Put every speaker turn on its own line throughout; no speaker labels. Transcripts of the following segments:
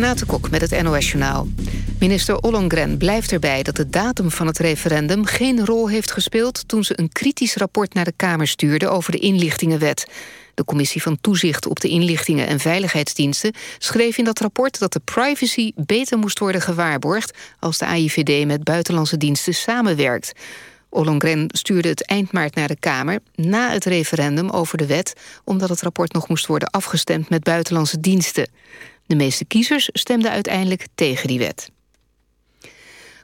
Renate Kok met het NOS Journaal. Minister Ollongren blijft erbij dat de datum van het referendum... geen rol heeft gespeeld toen ze een kritisch rapport naar de Kamer stuurde... over de inlichtingenwet. De Commissie van Toezicht op de Inlichtingen en Veiligheidsdiensten... schreef in dat rapport dat de privacy beter moest worden gewaarborgd... als de AIVD met buitenlandse diensten samenwerkt. Ollongren stuurde het eind maart naar de Kamer... na het referendum over de wet... omdat het rapport nog moest worden afgestemd met buitenlandse diensten. De meeste kiezers stemden uiteindelijk tegen die wet.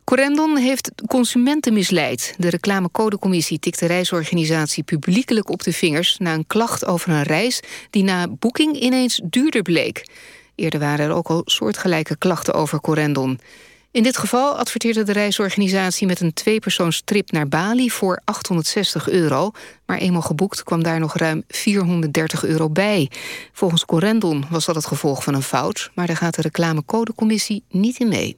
Corendon heeft consumenten misleid. De reclamecodecommissie tikt de reisorganisatie publiekelijk op de vingers... na een klacht over een reis die na boeking ineens duurder bleek. Eerder waren er ook al soortgelijke klachten over Corendon. In dit geval adverteerde de reisorganisatie met een tweepersoonstrip naar Bali voor 860 euro. Maar eenmaal geboekt kwam daar nog ruim 430 euro bij. Volgens Corendon was dat het gevolg van een fout, maar daar gaat de reclamecodecommissie niet in mee.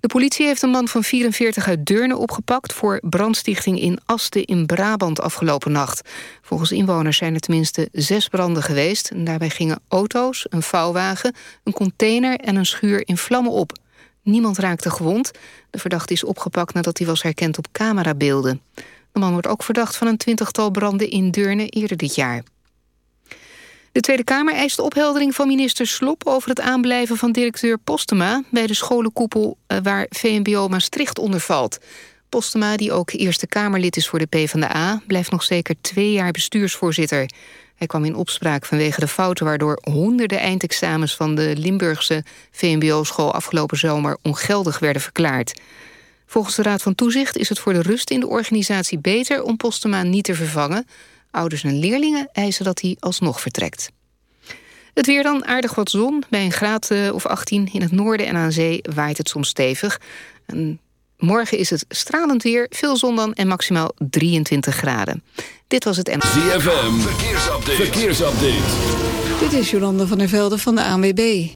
De politie heeft een man van 44 uit Deurne opgepakt... voor brandstichting in Asten in Brabant afgelopen nacht. Volgens inwoners zijn er tenminste zes branden geweest. En daarbij gingen auto's, een vouwwagen, een container en een schuur in vlammen op. Niemand raakte gewond. De verdachte is opgepakt nadat hij was herkend op camerabeelden. De man wordt ook verdacht van een twintigtal branden in Deurne eerder dit jaar. De Tweede Kamer eist opheldering van minister Slop... over het aanblijven van directeur Postema... bij de scholenkoepel eh, waar VMBO Maastricht onder valt. Postema, die ook Eerste Kamerlid is voor de PvdA... blijft nog zeker twee jaar bestuursvoorzitter. Hij kwam in opspraak vanwege de fouten... waardoor honderden eindexamens van de Limburgse VMBO-school... afgelopen zomer ongeldig werden verklaard. Volgens de Raad van Toezicht is het voor de rust in de organisatie beter... om Postema niet te vervangen. Ouders en leerlingen eisen dat hij alsnog vertrekt. Het weer dan, aardig wat zon. Bij een graad eh, of 18 in het noorden en aan zee waait het soms stevig. En morgen is het stralend weer, veel zon dan en maximaal 23 graden. Dit was het
en. ZFM, verkeersupdate. verkeersupdate.
Dit is Jolande van der Velde van de ANWB.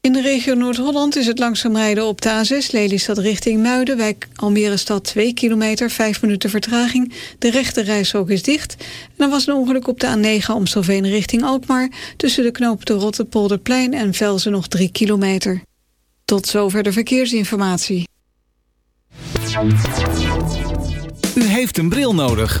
In de regio Noord-Holland is het langzaam rijden op de A6 Lelystad richting Muiden... bij Almere stad 2 kilometer, 5 minuten vertraging. De rechte reishok is dicht. En er was een ongeluk op de A9 Amstelveen richting Alkmaar... tussen de knoop de Rottepolderplein en Velzen nog 3 kilometer. Tot zover de verkeersinformatie.
U heeft een bril nodig.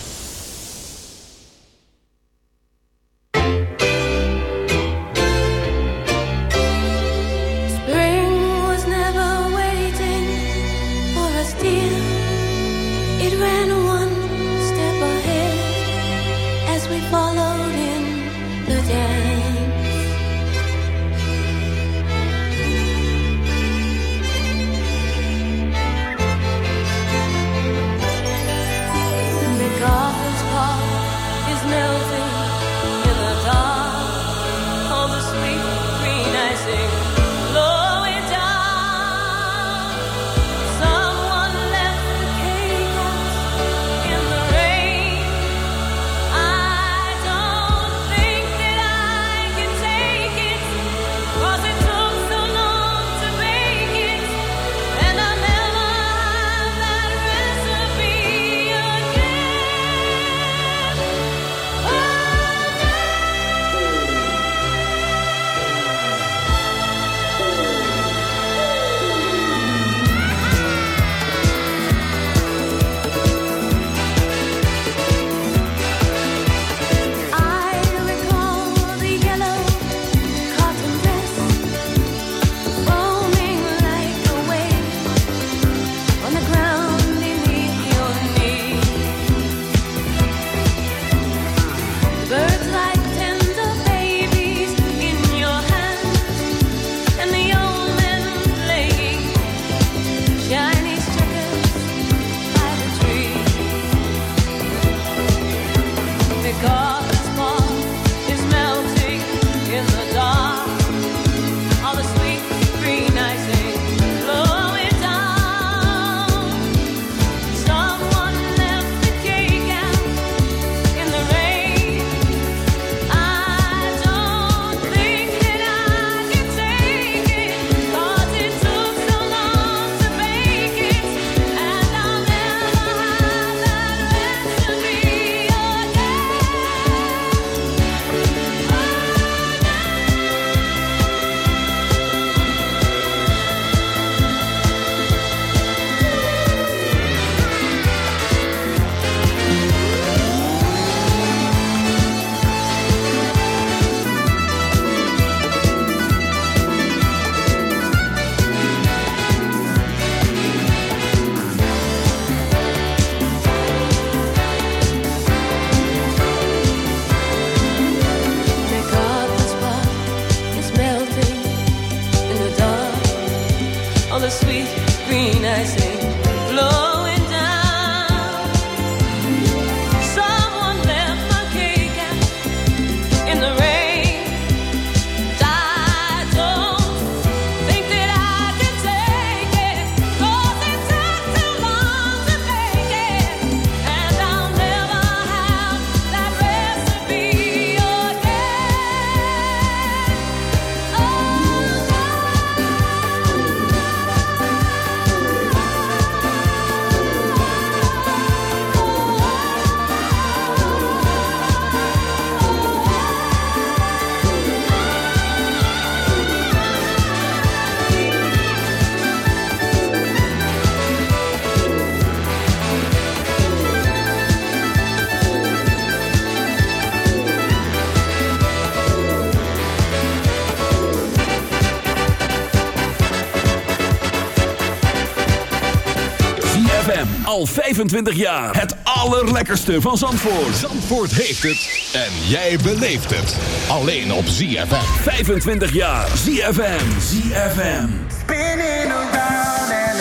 25 jaar. Het allerlekkerste van Zandvoort.
Zandvoort heeft het. En jij beleeft het. Alleen op ZFM.
25 jaar. ZFM. ZFM.
Spinning around and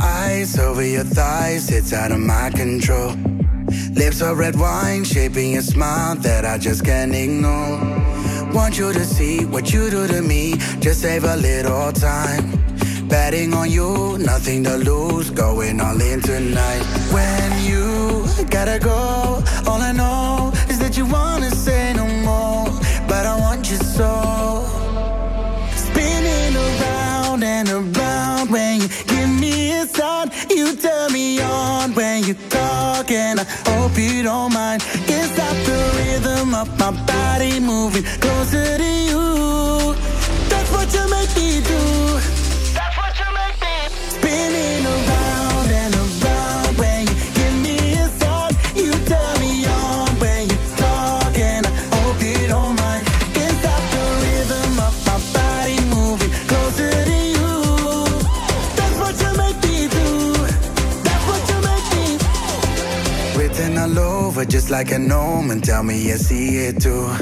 eyes over your thighs, it's out of my control. Lips are red wine, shaping a smile that I just can't ignore. Want you to see what you do to me, just save a little time. Betting on you, nothing to lose, going all in tonight. When you gotta go, all I know is that you wanna say no more, but I want you so. Spinning around and around when you give me a sign, you turn me on when you talk, and I hope you don't mind. Can't stop the rhythm of my moving closer to you. That's what you make me do. That's what you make me. Spinning around and around when you give me a song, you turn me on when you talk, and I hope you don't mind. Can't stop the rhythm of my body moving closer to you. That's what you make me do. That's what you make me. Written all over just like a gnome, and tell me you see it too.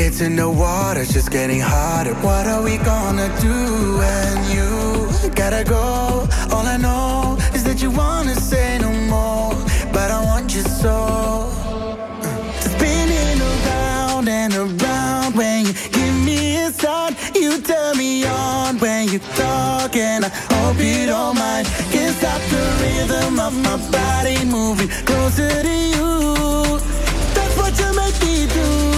It's in the water, it's just getting hotter. What are we gonna do when you gotta go? All I know is that you wanna say no more, but I want you so. Spinning around and around when you give me a sign, you turn me on when you talk, and I hope you don't mind. Can't stop the rhythm of my body moving closer to you. That's what you make me do.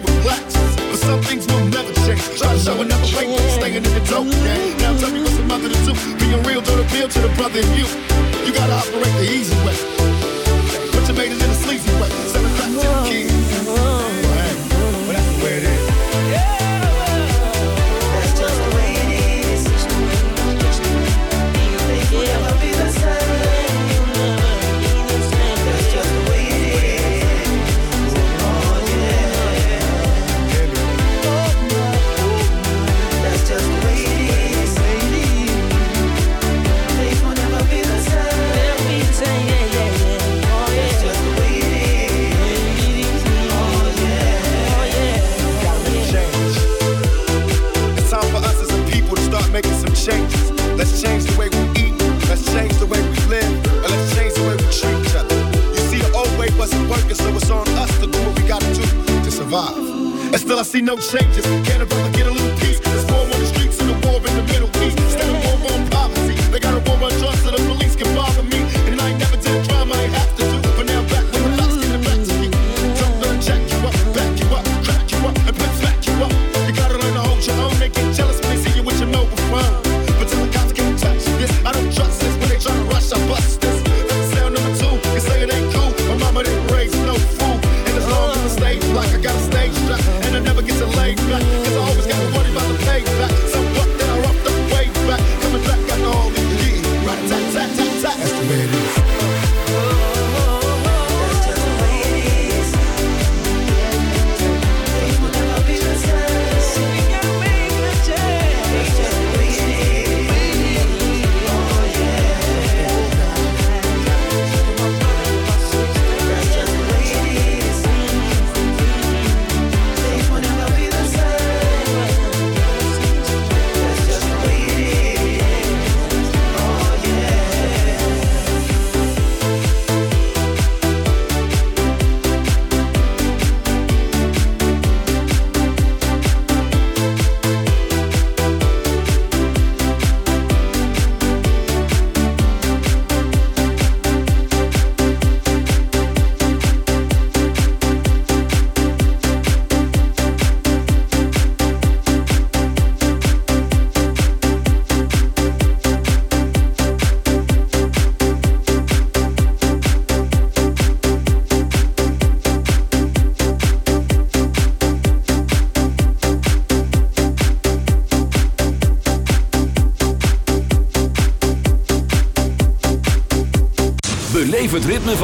deal. But some things will never change. Try to show another way, staying in the dope game. Now tell me what's the mother to do. Being real, don't appeal to the brother in you.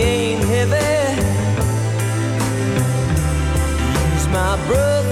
ain't heavy. He's my brother.